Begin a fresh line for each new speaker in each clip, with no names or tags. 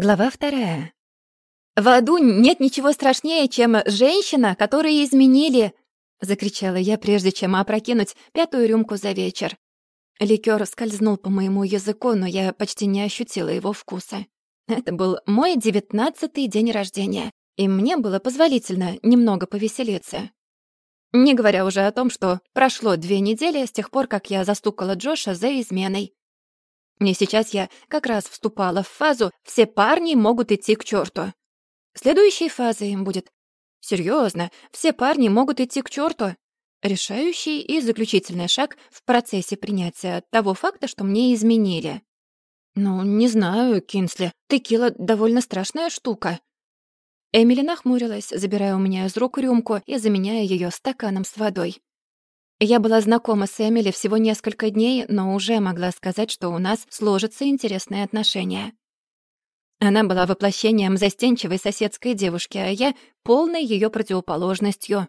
Глава вторая. «В аду нет ничего страшнее, чем женщина, которые изменили!» — закричала я, прежде чем опрокинуть пятую рюмку за вечер. Ликёр скользнул по моему языку, но я почти не ощутила его вкуса. Это был мой девятнадцатый день рождения, и мне было позволительно немного повеселиться. Не говоря уже о том, что прошло две недели с тех пор, как я застукала Джоша за изменой. И сейчас я как раз вступала в фазу «все парни могут идти к черту». Следующей фазой будет «серьезно, все парни могут идти к черту». Решающий и заключительный шаг в процессе принятия того факта, что мне изменили. Ну, не знаю, Кинсли, текила довольно страшная штука. Эмили нахмурилась, забирая у меня из рук рюмку и заменяя ее стаканом с водой. Я была знакома с Эмили всего несколько дней, но уже могла сказать, что у нас сложатся интересные отношения. Она была воплощением застенчивой соседской девушки, а я — полной ее противоположностью.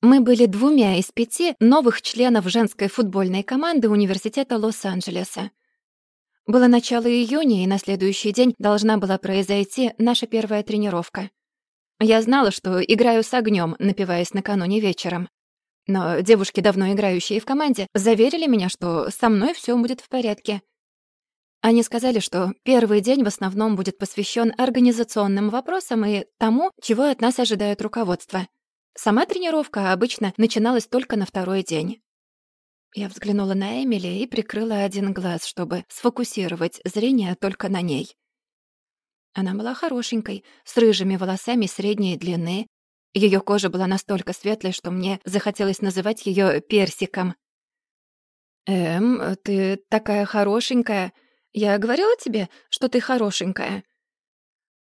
Мы были двумя из пяти новых членов женской футбольной команды Университета Лос-Анджелеса. Было начало июня, и на следующий день должна была произойти наша первая тренировка. Я знала, что играю с огнем, напиваясь накануне вечером. Но девушки, давно играющие в команде, заверили меня, что со мной все будет в порядке. Они сказали, что первый день в основном будет посвящен организационным вопросам и тому, чего от нас ожидает руководство. Сама тренировка обычно начиналась только на второй день. Я взглянула на Эмили и прикрыла один глаз, чтобы сфокусировать зрение только на ней. Она была хорошенькой, с рыжими волосами средней длины, ее кожа была настолько светлой, что мне захотелось называть ее персиком. «Эм, ты такая хорошенькая. Я говорила тебе, что ты хорошенькая?»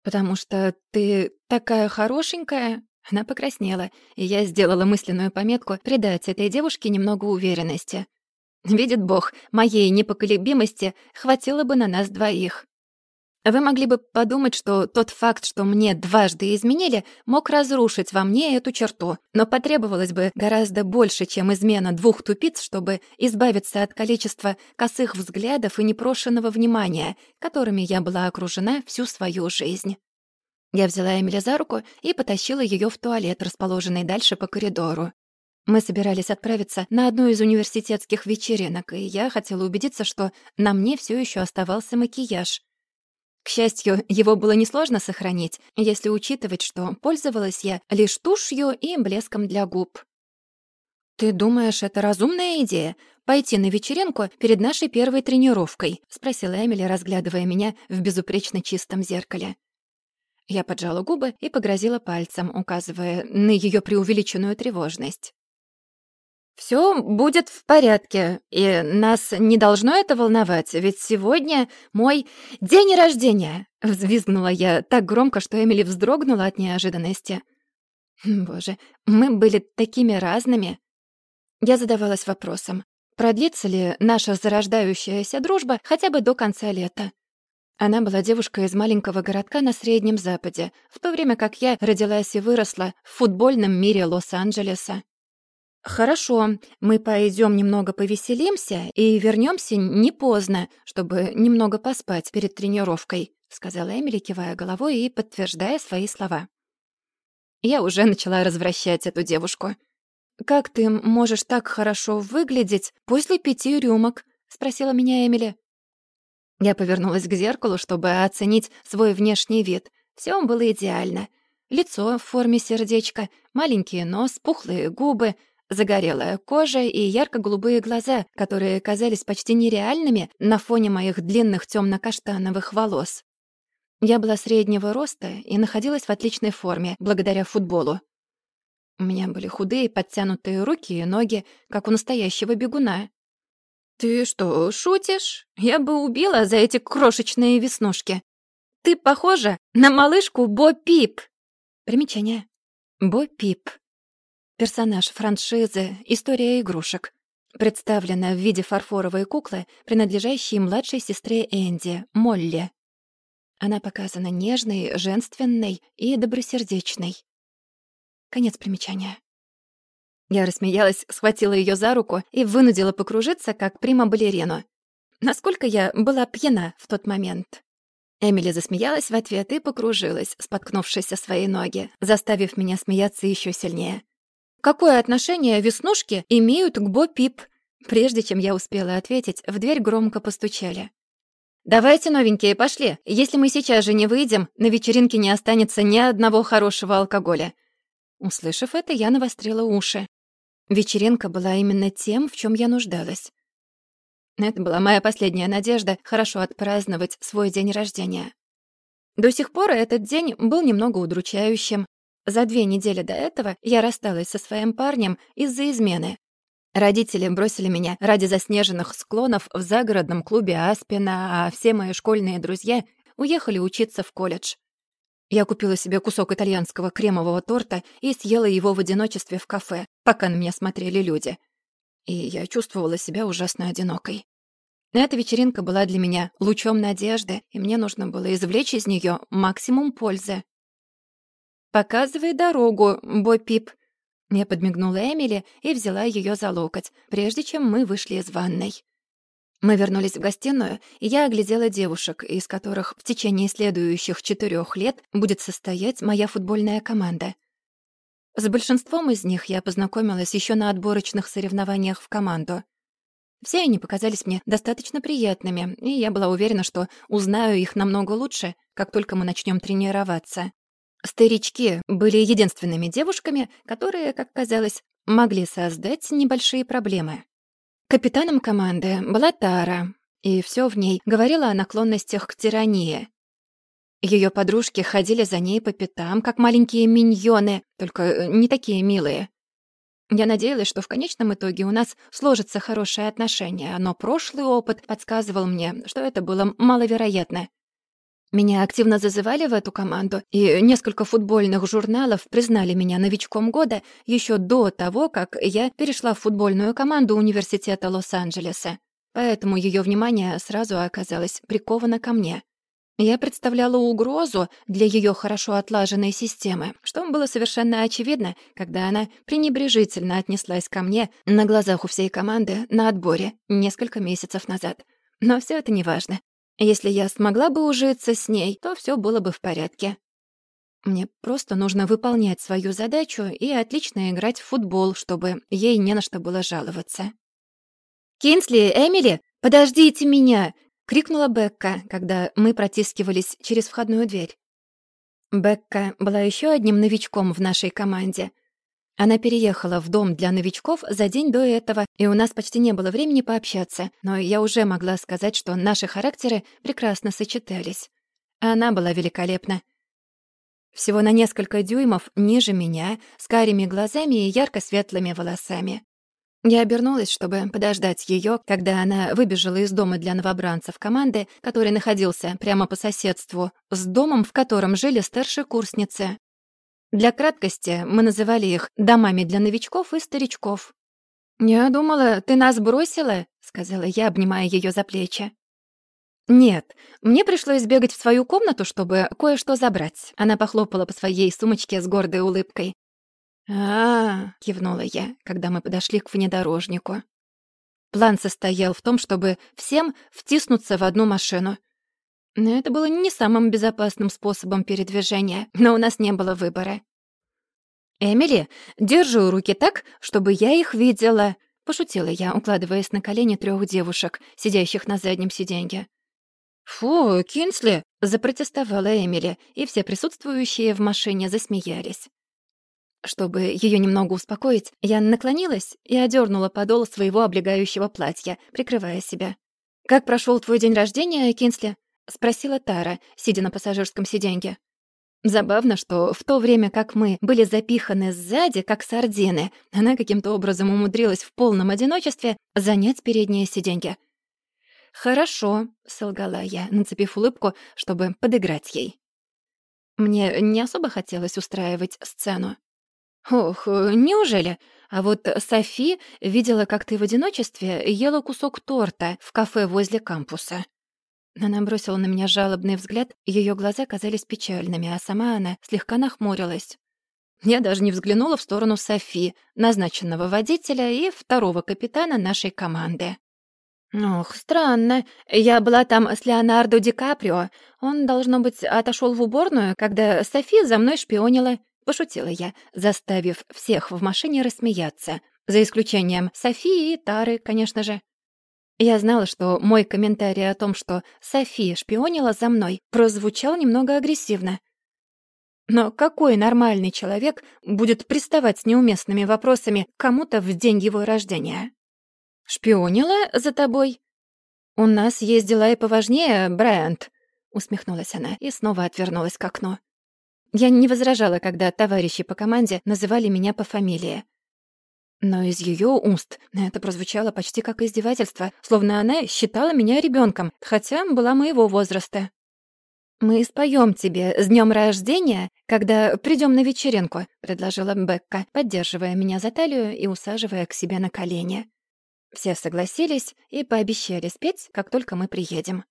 «Потому что ты такая хорошенькая...» Она покраснела, и я сделала мысленную пометку придать этой девушке немного уверенности. Видит Бог, моей непоколебимости хватило бы на нас двоих. Вы могли бы подумать, что тот факт, что мне дважды изменили, мог разрушить во мне эту черту, но потребовалось бы гораздо больше, чем измена двух тупиц, чтобы избавиться от количества косых взглядов и непрошенного внимания, которыми я была окружена всю свою жизнь. Я взяла Эмили за руку и потащила ее в туалет, расположенный дальше по коридору. Мы собирались отправиться на одну из университетских вечеринок, и я хотела убедиться, что на мне все еще оставался макияж — к счастью, его было несложно сохранить, если учитывать, что пользовалась я лишь тушью и блеском для губ. «Ты думаешь, это разумная идея — пойти на вечеринку перед нашей первой тренировкой?» — спросила Эмили, разглядывая меня в безупречно чистом зеркале. Я поджала губы и погрозила пальцем, указывая на ее преувеличенную тревожность. Все будет в порядке, и нас не должно это волновать, ведь сегодня мой день рождения!» Взвизгнула я так громко, что Эмили вздрогнула от неожиданности. Боже, мы были такими разными. Я задавалась вопросом, продлится ли наша зарождающаяся дружба хотя бы до конца лета. Она была девушкой из маленького городка на Среднем Западе, в то время как я родилась и выросла в футбольном мире Лос-Анджелеса. «Хорошо, мы пойдем немного повеселимся и вернемся не поздно, чтобы немного поспать перед тренировкой», сказала Эмили, кивая головой и подтверждая свои слова. Я уже начала развращать эту девушку. «Как ты можешь так хорошо выглядеть после пяти рюмок?» — спросила меня Эмили. Я повернулась к зеркалу, чтобы оценить свой внешний вид. Все было идеально. Лицо в форме сердечка, маленький нос, пухлые губы — Загорелая кожа и ярко-голубые глаза, которые казались почти нереальными на фоне моих длинных темно-каштановых волос. Я была среднего роста и находилась в отличной форме, благодаря футболу. У меня были худые, подтянутые руки и ноги, как у настоящего бегуна. «Ты что, шутишь? Я бы убила за эти крошечные веснушки. Ты похожа на малышку Бо Пип!» Примечание. Бо Пип Персонаж франшизы «История игрушек». Представлена в виде фарфоровой куклы, принадлежащей младшей сестре Энди, Молли. Она показана нежной, женственной и добросердечной. Конец примечания. Я рассмеялась, схватила ее за руку и вынудила покружиться, как прима-балерину. Насколько я была пьяна в тот момент. Эмили засмеялась в ответ и покружилась, споткнувшись о свои ноги, заставив меня смеяться еще сильнее. «Какое отношение веснушки имеют к Бо-Пип?» Прежде чем я успела ответить, в дверь громко постучали. «Давайте, новенькие, пошли. Если мы сейчас же не выйдем, на вечеринке не останется ни одного хорошего алкоголя». Услышав это, я навострила уши. Вечеринка была именно тем, в чем я нуждалась. Это была моя последняя надежда хорошо отпраздновать свой день рождения. До сих пор этот день был немного удручающим. За две недели до этого я рассталась со своим парнем из-за измены. Родители бросили меня ради заснеженных склонов в загородном клубе Аспина, а все мои школьные друзья уехали учиться в колледж. Я купила себе кусок итальянского кремового торта и съела его в одиночестве в кафе, пока на меня смотрели люди. И я чувствовала себя ужасно одинокой. Эта вечеринка была для меня лучом надежды, и мне нужно было извлечь из нее максимум пользы. «Показывай дорогу, Бой-Пип», я подмигнула Эмили и взяла ее за локоть, прежде чем мы вышли из ванной. Мы вернулись в гостиную, и я оглядела девушек, из которых в течение следующих четырех лет будет состоять моя футбольная команда. С большинством из них я познакомилась еще на отборочных соревнованиях в команду. Все они показались мне достаточно приятными, и я была уверена, что узнаю их намного лучше, как только мы начнем тренироваться. Старички были единственными девушками, которые, как казалось, могли создать небольшие проблемы. Капитаном команды была Тара, и все в ней говорило о наклонностях к тирании. Ее подружки ходили за ней по пятам, как маленькие миньоны, только э, не такие милые. Я надеялась, что в конечном итоге у нас сложатся хорошие отношения, но прошлый опыт подсказывал мне, что это было маловероятно. Меня активно зазывали в эту команду, и несколько футбольных журналов признали меня новичком года еще до того, как я перешла в футбольную команду университета Лос-Анджелеса. Поэтому ее внимание сразу оказалось приковано ко мне. Я представляла угрозу для ее хорошо отлаженной системы, что было совершенно очевидно, когда она пренебрежительно отнеслась ко мне на глазах у всей команды на отборе несколько месяцев назад. Но все это неважно. Если я смогла бы ужиться с ней, то все было бы в порядке. Мне просто нужно выполнять свою задачу и отлично играть в футбол, чтобы ей не на что было жаловаться. «Кинсли, Эмили, подождите меня!» — крикнула Бекка, когда мы протискивались через входную дверь. Бекка была еще одним новичком в нашей команде — она переехала в дом для новичков за день до этого, и у нас почти не было времени пообщаться, но я уже могла сказать, что наши характеры прекрасно сочетались. Она была великолепна. Всего на несколько дюймов ниже меня, с карими глазами и ярко-светлыми волосами. Я обернулась, чтобы подождать ее, когда она выбежала из дома для новобранцев команды, который находился прямо по соседству, с домом, в котором жили старшие курсницы. Для краткости мы называли их домами для новичков и старичков. «Я думала, ты нас бросила», — сказала я, обнимая ее за плечи. «Нет, мне пришлось бегать в свою комнату, чтобы кое-что забрать». Она похлопала по своей сумочке с гордой улыбкой. а, -а, -а кивнула я, когда мы подошли к внедорожнику. План состоял в том, чтобы всем втиснуться в одну машину. Это было не самым безопасным способом передвижения, но у нас не было выбора. «Эмили, держу руки так, чтобы я их видела», — пошутила я, укладываясь на колени трех девушек, сидящих на заднем сиденье. «Фу, Кинсли!» — запротестовала Эмили, и все присутствующие в машине засмеялись. Чтобы ее немного успокоить, я наклонилась и одернула подол своего облегающего платья, прикрывая себя. «Как прошел твой день рождения, Кинсли?» — спросила Тара, сидя на пассажирском сиденье. Забавно, что в то время как мы были запиханы сзади, как сардины, она каким-то образом умудрилась в полном одиночестве занять переднее сиденье. «Хорошо», — солгала я, нацепив улыбку, чтобы подыграть ей. Мне не особо хотелось устраивать сцену. «Ох, неужели? А вот Софи видела, как ты в одиночестве ела кусок торта в кафе возле кампуса. Она бросила на меня жалобный взгляд, ее глаза казались печальными, а сама она слегка нахмурилась. Я даже не взглянула в сторону Софи, назначенного водителя и второго капитана нашей команды. Ох, странно. Я была там с Леонардо Ди Каприо. Он, должно быть, отошел в уборную, когда Софи за мной шпионила. Пошутила я, заставив всех в машине рассмеяться. За исключением Софии и Тары, конечно же. Я знала, что мой комментарий о том, что София шпионила за мной, прозвучал немного агрессивно. Но какой нормальный человек будет приставать с неуместными вопросами кому-то в день его рождения? «Шпионила за тобой?» «У нас есть дела и поважнее, Брайант», — усмехнулась она и снова отвернулась к окну. Я не возражала, когда товарищи по команде называли меня по фамилии. Но из ее уст это прозвучало почти как издевательство, словно она считала меня ребенком, хотя была моего возраста. «Мы споем тебе с днем рождения, когда придем на вечеринку», — предложила Бекка, поддерживая меня за талию и усаживая к себе на колени. Все согласились и пообещали спеть, как только мы приедем.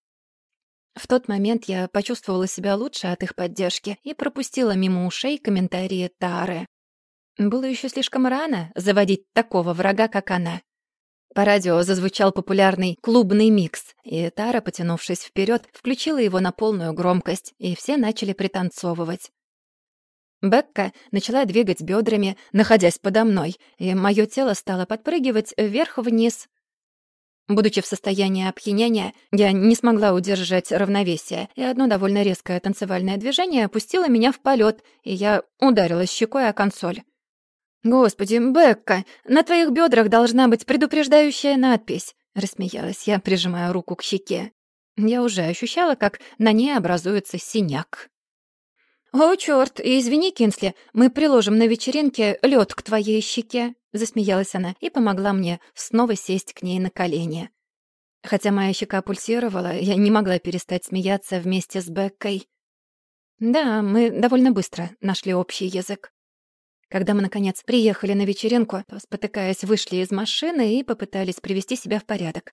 В тот момент я почувствовала себя лучше от их поддержки и пропустила мимо ушей комментарии Тары. Было еще слишком рано заводить такого врага, как она. По радио зазвучал популярный клубный микс, и Тара, потянувшись вперед, включила его на полную громкость, и все начали пританцовывать. Бекка начала двигать бедрами, находясь подо мной, и мое тело стало подпрыгивать вверх-вниз. Будучи в состоянии опьянения, я не смогла удержать равновесие, и одно довольно резкое танцевальное движение опустило меня в полет, и я ударилась щекой о консоль. «Господи, Бекка, на твоих бедрах должна быть предупреждающая надпись», — рассмеялась я, прижимая руку к щеке. Я уже ощущала, как на ней образуется синяк. «О, чёрт, извини, Кинсли, мы приложим на вечеринке лёд к твоей щеке», — засмеялась она и помогла мне снова сесть к ней на колени. Хотя моя щека пульсировала, я не могла перестать смеяться вместе с Беккой. Да, мы довольно быстро нашли общий язык. Когда мы, наконец, приехали на вечеринку, то, спотыкаясь, вышли из машины и попытались привести себя в порядок.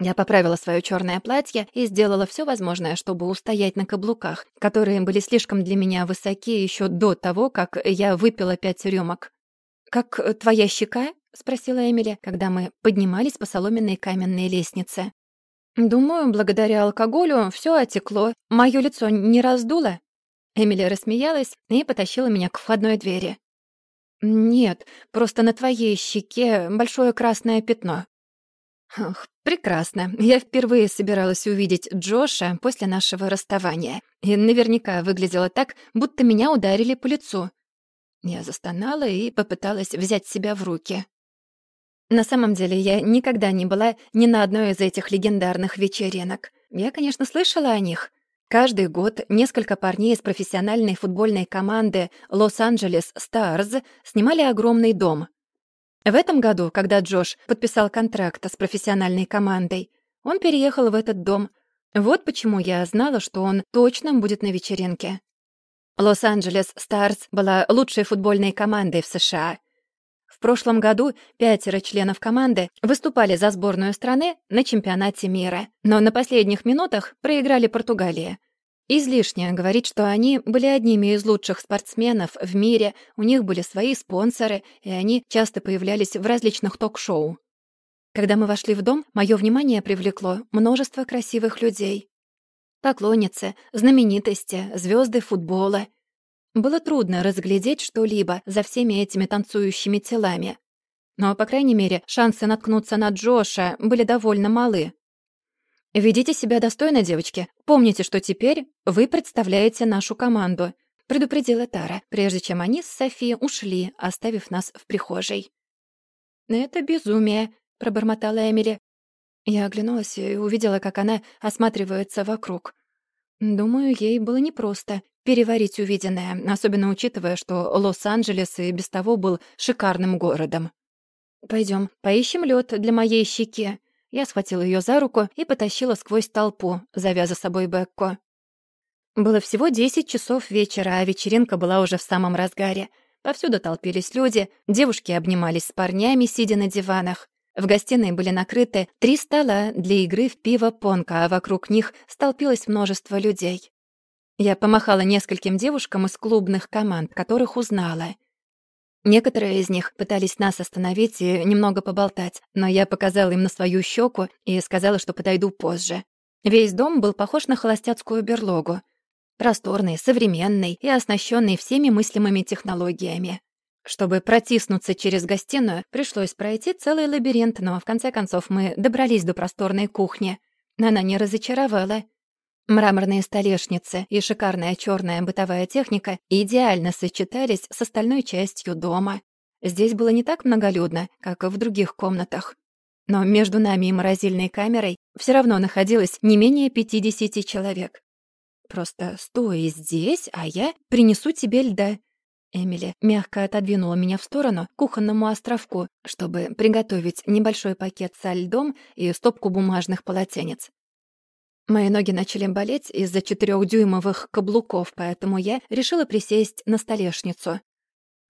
Я поправила свое черное платье и сделала все возможное, чтобы устоять на каблуках, которые были слишком для меня высоки еще до того, как я выпила пять рюмок. «Как твоя щека?» — спросила Эмили, когда мы поднимались по соломенной каменной лестнице. «Думаю, благодаря алкоголю все отекло. Мое лицо не раздуло?» Эмили рассмеялась и потащила меня к входной двери. «Нет, просто на твоей щеке большое красное пятно». Ах, прекрасно. Я впервые собиралась увидеть Джоша после нашего расставания. И наверняка выглядело так, будто меня ударили по лицу. Я застонала и попыталась взять себя в руки. На самом деле, я никогда не была ни на одной из этих легендарных вечеринок. Я, конечно, слышала о них, Каждый год несколько парней из профессиональной футбольной команды Лос-Анджелес Старз снимали огромный дом. В этом году, когда Джош подписал контракт с профессиональной командой, он переехал в этот дом. Вот почему я знала, что он точно будет на вечеринке. Лос-Анджелес Старз была лучшей футбольной командой в США. В прошлом году пятеро членов команды выступали за сборную страны на чемпионате мира, но на последних минутах проиграли Португалии. Излишне говорить, что они были одними из лучших спортсменов в мире, у них были свои спонсоры, и они часто появлялись в различных ток-шоу. Когда мы вошли в дом, мое внимание привлекло множество красивых людей. Поклонницы, знаменитости, звезды футбола — было трудно разглядеть что-либо за всеми этими танцующими телами. Но, по крайней мере, шансы наткнуться на Джоша были довольно малы. «Ведите себя достойно, девочки. Помните, что теперь вы представляете нашу команду», — предупредила Тара, прежде чем они с Софи ушли, оставив нас в прихожей. «Это безумие», — пробормотала Эмили. Я оглянулась и увидела, как она осматривается вокруг. Думаю, ей было непросто переварить увиденное, особенно учитывая, что Лос-Анджелес и без того был шикарным городом. Пойдем, поищем лед для моей щеки». Я схватила ее за руку и потащила сквозь толпу, завяза собой Бекко. Было всего десять часов вечера, а вечеринка была уже в самом разгаре. Повсюду толпились люди, девушки обнимались с парнями, сидя на диванах. В гостиной были накрыты три стола для игры в пиво-понка, а вокруг них столпилось множество людей. Я помахала нескольким девушкам из клубных команд, которых узнала. Некоторые из них пытались нас остановить и немного поболтать, но я показала им на свою щеку и сказала, что подойду позже. Весь дом был похож на холостяцкую берлогу. Просторный, современный и оснащенный всеми мыслимыми технологиями. Чтобы протиснуться через гостиную, пришлось пройти целый лабиринт, но в конце концов мы добрались до просторной кухни. Она не разочаровала. Мраморные столешницы и шикарная черная бытовая техника идеально сочетались с остальной частью дома. Здесь было не так многолюдно, как в других комнатах. Но между нами и морозильной камерой все равно находилось не менее 50 человек. «Просто стой здесь, а я принесу тебе льда». Эмили мягко отодвинула меня в сторону к кухонному островку, чтобы приготовить небольшой пакет со льдом и стопку бумажных полотенец. Мои ноги начали болеть из-за четырехдюймовых каблуков, поэтому я решила присесть на столешницу.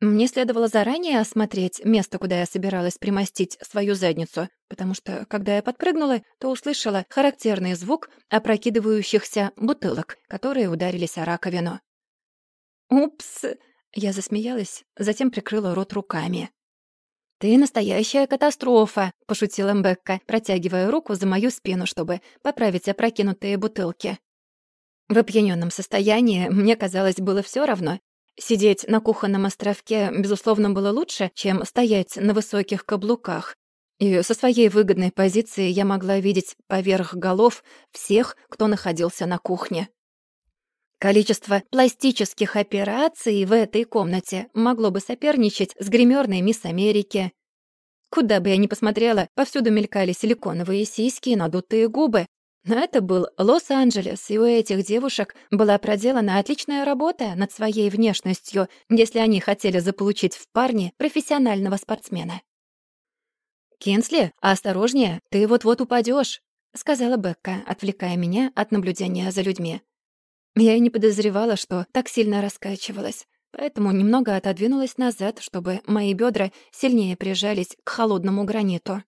Мне следовало заранее осмотреть место, куда я собиралась примостить свою задницу, потому что, когда я подпрыгнула, то услышала характерный звук опрокидывающихся бутылок, которые ударились о раковину. «Упс!» — я засмеялась, затем прикрыла рот руками. «Ты настоящая катастрофа», — пошутила Мбекка, протягивая руку за мою спину, чтобы поправить опрокинутые бутылки. В опьянённом состоянии мне казалось было всё равно. Сидеть на кухонном островке, безусловно, было лучше, чем стоять на высоких каблуках. И со своей выгодной позиции я могла видеть поверх голов всех, кто находился на кухне. Количество пластических операций в этой комнате могло бы соперничать с гримерной мисс Америки. Куда бы я ни посмотрела, повсюду мелькали силиконовые сиськи и надутые губы. Но это был Лос-Анджелес, и у этих девушек была проделана отличная работа над своей внешностью, если они хотели заполучить в парне профессионального спортсмена. «Кинсли, осторожнее, ты вот-вот упадешь, сказала Бекка, отвлекая меня от наблюдения за людьми. Я и не подозревала, что так сильно раскачивалась, поэтому немного отодвинулась назад, чтобы мои бедра сильнее прижались к холодному граниту.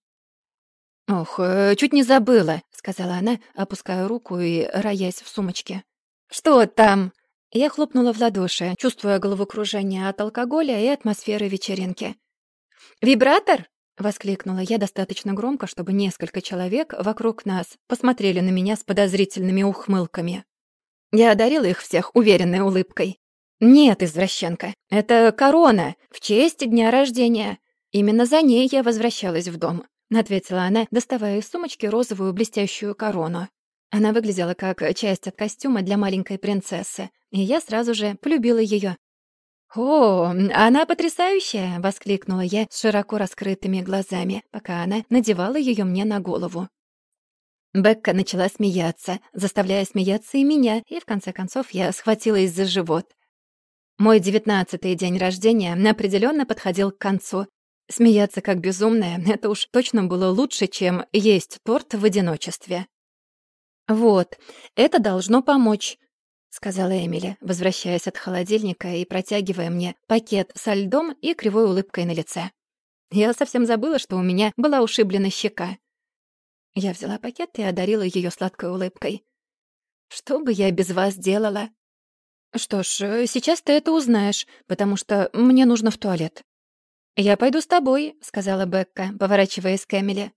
«Ох, э, чуть не забыла», — сказала она, опуская руку и роясь в сумочке. «Что там?» Я хлопнула в ладоши, чувствуя головокружение от алкоголя и атмосферы вечеринки. «Вибратор?» — воскликнула я достаточно громко, чтобы несколько человек вокруг нас посмотрели на меня с подозрительными ухмылками. Я одарила их всех уверенной улыбкой. «Нет, извращенка, это корона в честь дня рождения. Именно за ней я возвращалась в дом», — ответила она, доставая из сумочки розовую блестящую корону. Она выглядела как часть от костюма для маленькой принцессы, и я сразу же полюбила ее. «О, она потрясающая!» — воскликнула я с широко раскрытыми глазами, пока она надевала ее мне на голову. Бекка начала смеяться, заставляя смеяться и меня, и в конце концов я схватилась за живот. Мой девятнадцатый день рождения определенно подходил к концу. Смеяться как безумная — это уж точно было лучше, чем есть торт в одиночестве. «Вот, это должно помочь», — сказала Эмили, возвращаясь от холодильника и протягивая мне пакет со льдом и кривой улыбкой на лице. Я совсем забыла, что у меня была ушиблена щека. Я взяла пакет и одарила ее сладкой улыбкой. «Что бы я без вас делала?» «Что ж, э, сейчас ты это узнаешь, потому что мне нужно в туалет». «Я пойду с тобой», — сказала Бекка, поворачиваясь к Эмили.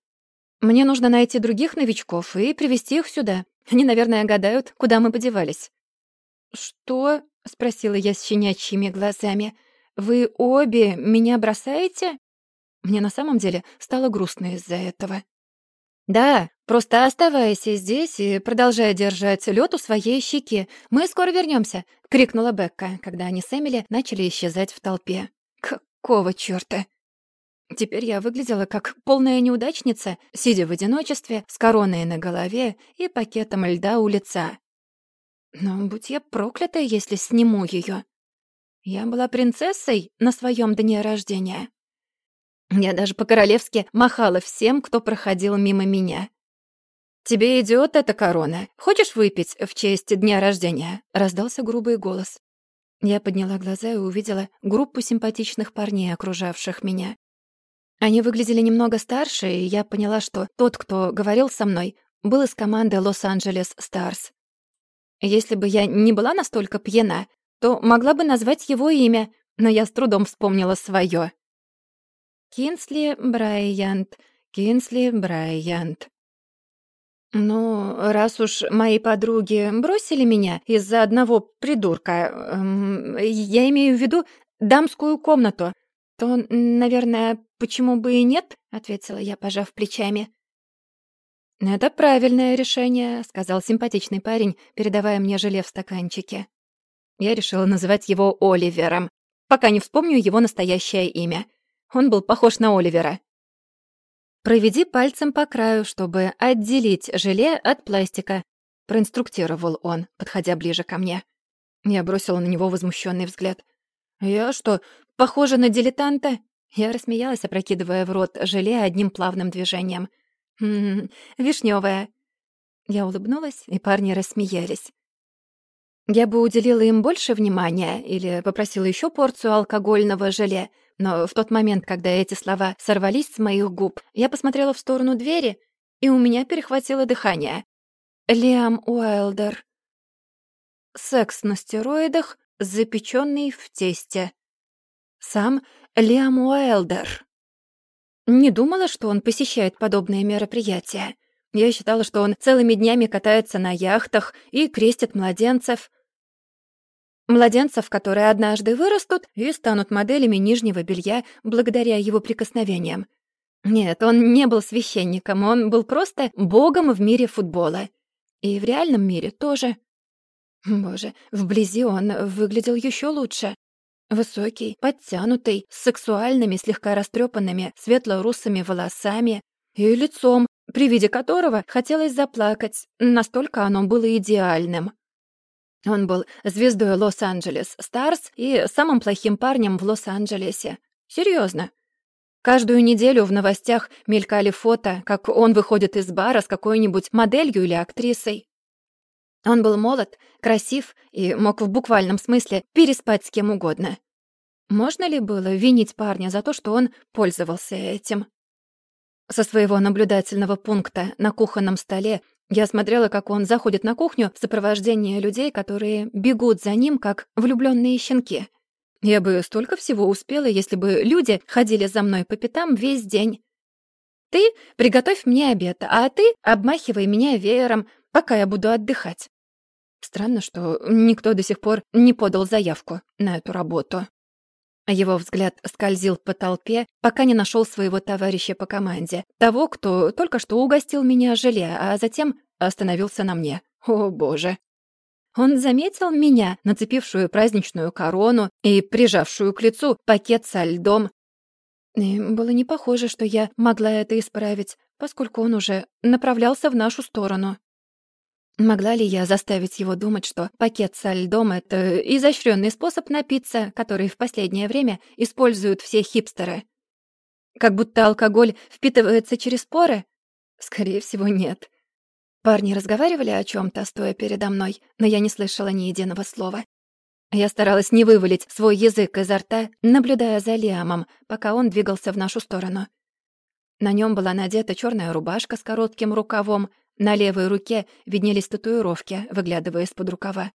«Мне нужно найти других новичков и привести их сюда. Они, наверное, гадают, куда мы подевались». «Что?» — спросила я с щенячьими глазами. «Вы обе меня бросаете?» Мне на самом деле стало грустно из-за этого. «Да, просто оставайся здесь и продолжай держать лед у своей щеки. Мы скоро вернемся, крикнула Бекка, когда они с Эмили начали исчезать в толпе. «Какого чёрта?» Теперь я выглядела как полная неудачница, сидя в одиночестве, с короной на голове и пакетом льда у лица. Но будь я проклятая, если сниму ее. Я была принцессой на своем дне рождения. Я даже по-королевски махала всем, кто проходил мимо меня. «Тебе идет эта корона. Хочешь выпить в честь дня рождения?» — раздался грубый голос. Я подняла глаза и увидела группу симпатичных парней, окружавших меня. Они выглядели немного старше, и я поняла, что тот, кто говорил со мной, был из команды «Лос-Анджелес Старс». Если бы я не была настолько пьяна, то могла бы назвать его имя, но я с трудом вспомнила своё. Кинсли Брайант, Кинсли Брайант. «Ну, раз уж мои подруги бросили меня из-за одного придурка, эм, я имею в виду дамскую комнату, то, наверное, почему бы и нет?» — ответила я, пожав плечами. «Это правильное решение», — сказал симпатичный парень, передавая мне желе в стаканчике. Я решила называть его Оливером, пока не вспомню его настоящее имя. Он был похож на Оливера. «Проведи пальцем по краю, чтобы отделить желе от пластика», — проинструктировал он, подходя ближе ко мне. Я бросила на него возмущенный взгляд. «Я что, похожа на дилетанта?» Я рассмеялась, опрокидывая в рот желе одним плавным движением. «М-м, вишнёвая». Я улыбнулась, и парни рассмеялись. Я бы уделила им больше внимания или попросила еще порцию алкогольного желе, но в тот момент, когда эти слова сорвались с моих губ, я посмотрела в сторону двери, и у меня перехватило дыхание. Лиам Уайлдер. Секс на стероидах, запеченный в тесте. Сам Лиам Уайлдер. Не думала, что он посещает подобные мероприятия. Я считала, что он целыми днями катается на яхтах и крестит младенцев — Младенцев, которые однажды вырастут и станут моделями нижнего белья благодаря его прикосновениям. Нет, он не был священником, он был просто богом в мире футбола. И в реальном мире тоже. Боже, вблизи он выглядел еще лучше. Высокий, подтянутый, с сексуальными, слегка растрепанными, светло-русыми волосами и лицом, при виде которого хотелось заплакать, настолько оно было идеальным. Он был звездой Лос-Анджелес Старс и самым плохим парнем в Лос-Анджелесе. Серьезно. Каждую неделю в новостях мелькали фото, как он выходит из бара с какой-нибудь моделью или актрисой. Он был молод, красив и мог в буквальном смысле переспать с кем угодно. Можно ли было винить парня за то, что он пользовался этим? Со своего наблюдательного пункта на кухонном столе я смотрела, как он заходит на кухню в сопровождении людей, которые бегут за ним, как влюбленные щенки. Я бы столько всего успела, если бы люди ходили за мной по пятам весь день. Ты приготовь мне обед, а ты обмахивай меня веером, пока я буду отдыхать. Странно, что никто до сих пор не подал заявку на эту работу. Его взгляд скользил по толпе, пока не нашел своего товарища по команде, того, кто только что угостил меня желе, а затем остановился на мне. О, боже! Он заметил меня, нацепившую праздничную корону и прижавшую к лицу пакет со льдом. И было не похоже, что я могла это исправить, поскольку он уже направлялся в нашу сторону. Могла ли я заставить его думать, что пакет со льдом — это изощренный способ напиться, который в последнее время используют все хипстеры? Как будто алкоголь впитывается через поры? Скорее всего, нет. Парни разговаривали о чем то стоя передо мной, но я не слышала ни единого слова. Я старалась не вывалить свой язык изо рта, наблюдая за Лиамом, пока он двигался в нашу сторону. На нем была надета черная рубашка с коротким рукавом, на левой руке виднелись татуировки, выглядывая из-под рукава.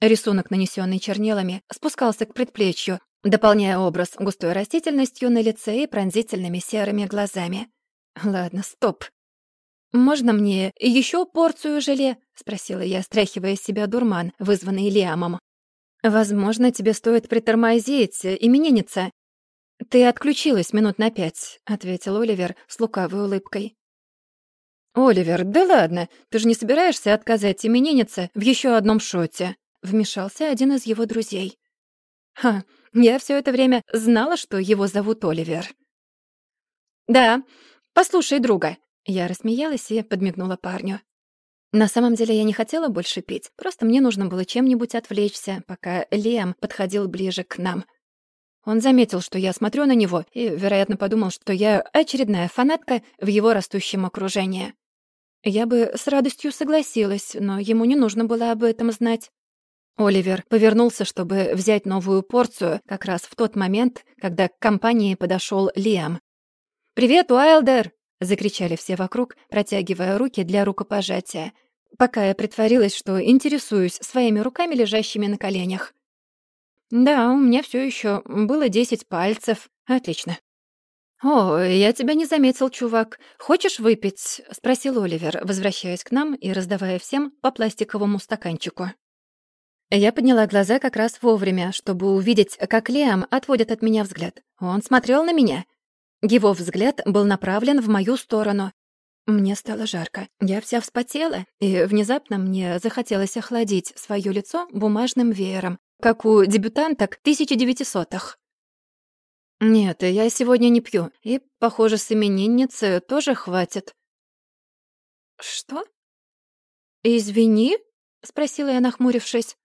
Рисунок, нанесенный чернилами, спускался к предплечью, дополняя образ густой растительностью на лице и пронзительными серыми глазами. «Ладно, стоп. Можно мне еще порцию желе?» — спросила я, стряхивая с себя дурман, вызванный Лиамом. «Возможно, тебе стоит притормозить, именинница». «Ты отключилась минут на пять», — ответил Оливер с лукавой улыбкой. «Оливер, да ладно, ты же не собираешься отказать имениннице в еще одном шоте?» — вмешался один из его друзей. «Ха, я все это время знала, что его зовут Оливер». «Да, послушай друга». Я рассмеялась и подмигнула парню. На самом деле я не хотела больше пить, просто мне нужно было чем-нибудь отвлечься, пока Лиам подходил ближе к нам. Он заметил, что я смотрю на него, и, вероятно, подумал, что я очередная фанатка в его растущем окружении. Я бы с радостью согласилась, но ему не нужно было об этом знать. Оливер повернулся, чтобы взять новую порцию, как раз в тот момент, когда к компании подошел Лиам. «Привет, Уайлдер!» — закричали все вокруг, протягивая руки для рукопожатия, пока я притворилась, что интересуюсь своими руками, лежащими на коленях. «Да, у меня все еще было десять пальцев. Отлично». «О, я тебя не заметил, чувак. Хочешь выпить?» — спросил Оливер, возвращаясь к нам и раздавая всем по пластиковому стаканчику. Я подняла глаза как раз вовремя, чтобы увидеть, как Лиам отводит от меня взгляд. Он смотрел на меня. Его взгляд был направлен в мою сторону. Мне стало жарко. Я вся вспотела, и внезапно мне захотелось охладить свое лицо бумажным веером, как у дебютанток 1900-х. «Нет, я сегодня не пью, и, похоже, с именинницы тоже хватит». «Что?» «Извини?» — спросила я, нахмурившись.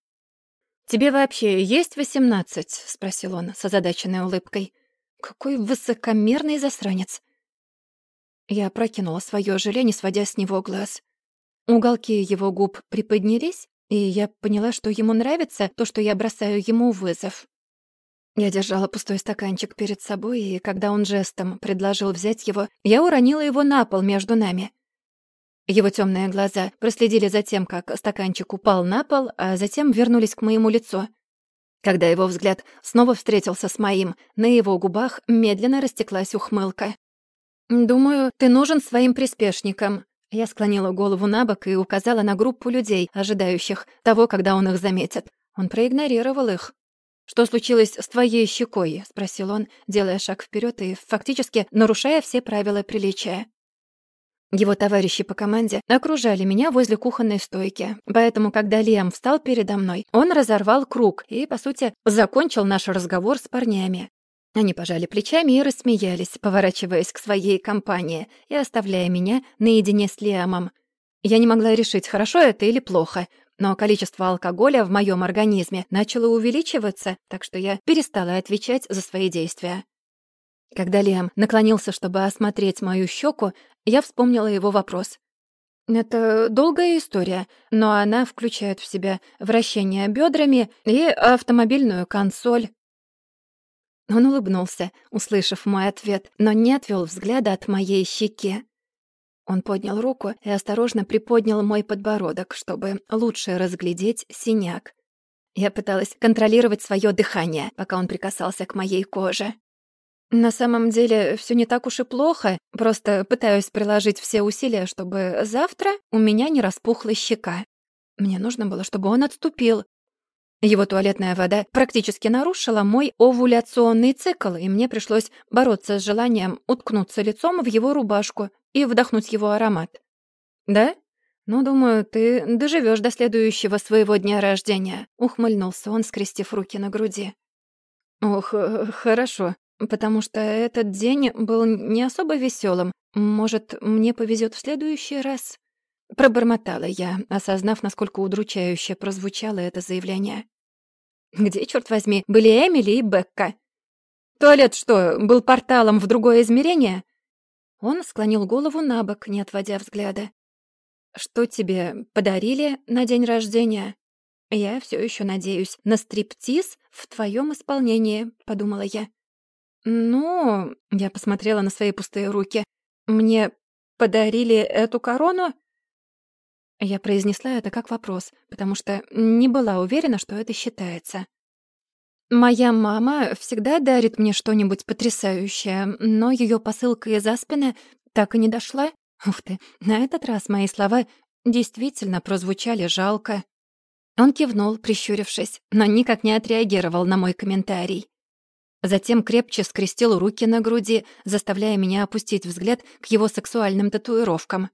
«Тебе вообще есть восемнадцать?» — спросил он с озадаченной улыбкой. «Какой высокомерный засранец!» Я прокинула своё желе, не сводя с него глаз. Уголки его губ приподнялись, и я поняла, что ему нравится то, что я бросаю ему вызов. Я держала пустой стаканчик перед собой, и когда он жестом предложил взять его, я уронила его на пол между нами. Его темные глаза проследили за тем, как стаканчик упал на пол, а затем вернулись к моему лицу. Когда его взгляд снова встретился с моим, на его губах медленно растеклась ухмылка. «Думаю, ты нужен своим приспешникам». Я склонила голову на бок и указала на группу людей, ожидающих того, когда он их заметит. Он проигнорировал их. «Что случилось с твоей щекой?» — спросил он, делая шаг вперед и фактически нарушая все правила приличия. Его товарищи по команде окружали меня возле кухонной стойки, поэтому, когда Лиам встал передо мной, он разорвал круг и, по сути, закончил наш разговор с парнями. Они пожали плечами и рассмеялись, поворачиваясь к своей компании и оставляя меня наедине с Лиамом. Я не могла решить, хорошо это или плохо, но количество алкоголя в моем организме начало увеличиваться, так что я перестала отвечать за свои действия. Когда Лиам наклонился, чтобы осмотреть мою щеку, я вспомнила его вопрос. Это долгая история, но она включает в себя вращение бедрами и автомобильную консоль. Он улыбнулся, услышав мой ответ, но не отвел взгляда от моей щеки. Он поднял руку и осторожно приподнял мой подбородок, чтобы лучше разглядеть синяк. Я пыталась контролировать свое дыхание, пока он прикасался к моей коже. На самом деле все не так уж и плохо, просто пытаюсь приложить все усилия, чтобы завтра у меня не распухла щека. Мне нужно было, чтобы он отступил. Его туалетная вода практически нарушила мой овуляционный цикл, и мне пришлось бороться с желанием уткнуться лицом в его рубашку и вдохнуть его аромат. «Да? Ну, думаю, ты доживешь до следующего своего дня рождения», — ухмыльнулся он, скрестив руки на груди. «Ох, э, хорошо, потому что этот день был не особо веселым. Может, мне повезет в следующий раз?» Пробормотала я, осознав, насколько удручающе прозвучало это заявление. Где, черт возьми, были Эмили и Бекка? Туалет что, был порталом в другое измерение? Он склонил голову на бок, не отводя взгляда. «Что тебе подарили на день рождения?» «Я все еще надеюсь на стриптиз в твоем исполнении», — подумала я. «Ну...» — я посмотрела на свои пустые руки. «Мне подарили эту корону?» Я произнесла это как вопрос, потому что не была уверена, что это считается. Моя мама всегда дарит мне что-нибудь потрясающее, но ее посылка из Аспена так и не дошла. Ух ты, на этот раз мои слова действительно прозвучали жалко. Он кивнул, прищурившись, но никак не отреагировал на мой комментарий. Затем крепче скрестил руки на груди, заставляя меня опустить взгляд к его сексуальным татуировкам.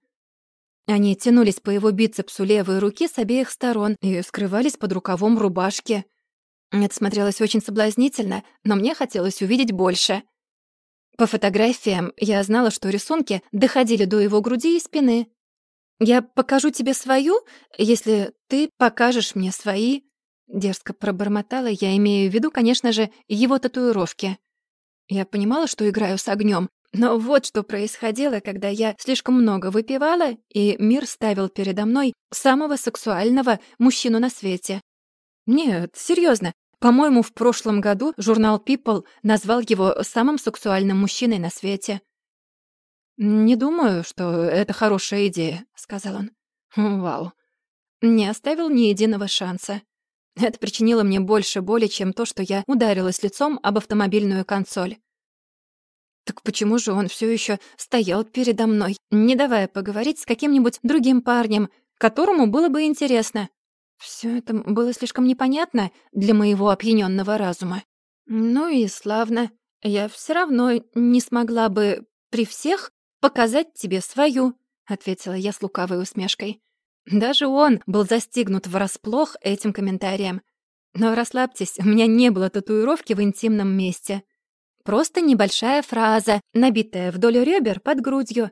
Они тянулись по его бицепсу левой руки с обеих сторон и скрывались под рукавом рубашки — это смотрелось очень соблазнительно, но мне хотелось увидеть больше. По фотографиям я знала, что рисунки доходили до его груди и спины. «Я покажу тебе свою, если ты покажешь мне свои», — дерзко пробормотала, я имею в виду, конечно же, его татуировки. Я понимала, что играю с огнем, но вот что происходило, когда я слишком много выпивала, и мир ставил передо мной самого сексуального мужчину на свете. Нет, серьезно. По-моему, в прошлом году журнал People назвал его самым сексуальным мужчиной на свете. «Не думаю, что это хорошая идея», — сказал он. «Вау. Не оставил ни единого шанса. Это причинило мне больше боли, чем то, что я ударилась лицом об автомобильную консоль. Так почему же он все еще стоял передо мной, не давая поговорить с каким-нибудь другим парнем, которому было бы интересно? Все это было слишком непонятно для моего опьяненного разума. Ну и славно. Я все равно не смогла бы при всех показать тебе свою, ответила я с лукавой усмешкой. Даже он был застигнут врасплох этим комментарием. Но расслабьтесь, у меня не было татуировки в интимном месте. Просто небольшая фраза, набитая вдоль ребер под грудью.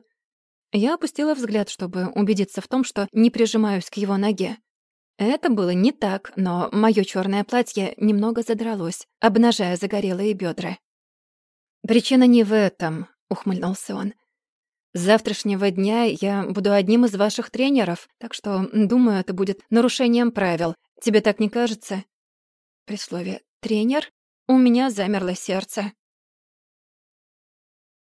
Я опустила взгляд, чтобы убедиться в том, что не прижимаюсь к его ноге. Это было не так, но моё чёрное платье немного задралось, обнажая загорелые бёдра. «Причина не в этом», — ухмыльнулся он. «С завтрашнего дня я буду одним из ваших тренеров, так что, думаю, это будет нарушением правил. Тебе так не кажется?» При слове «тренер» у меня замерло сердце.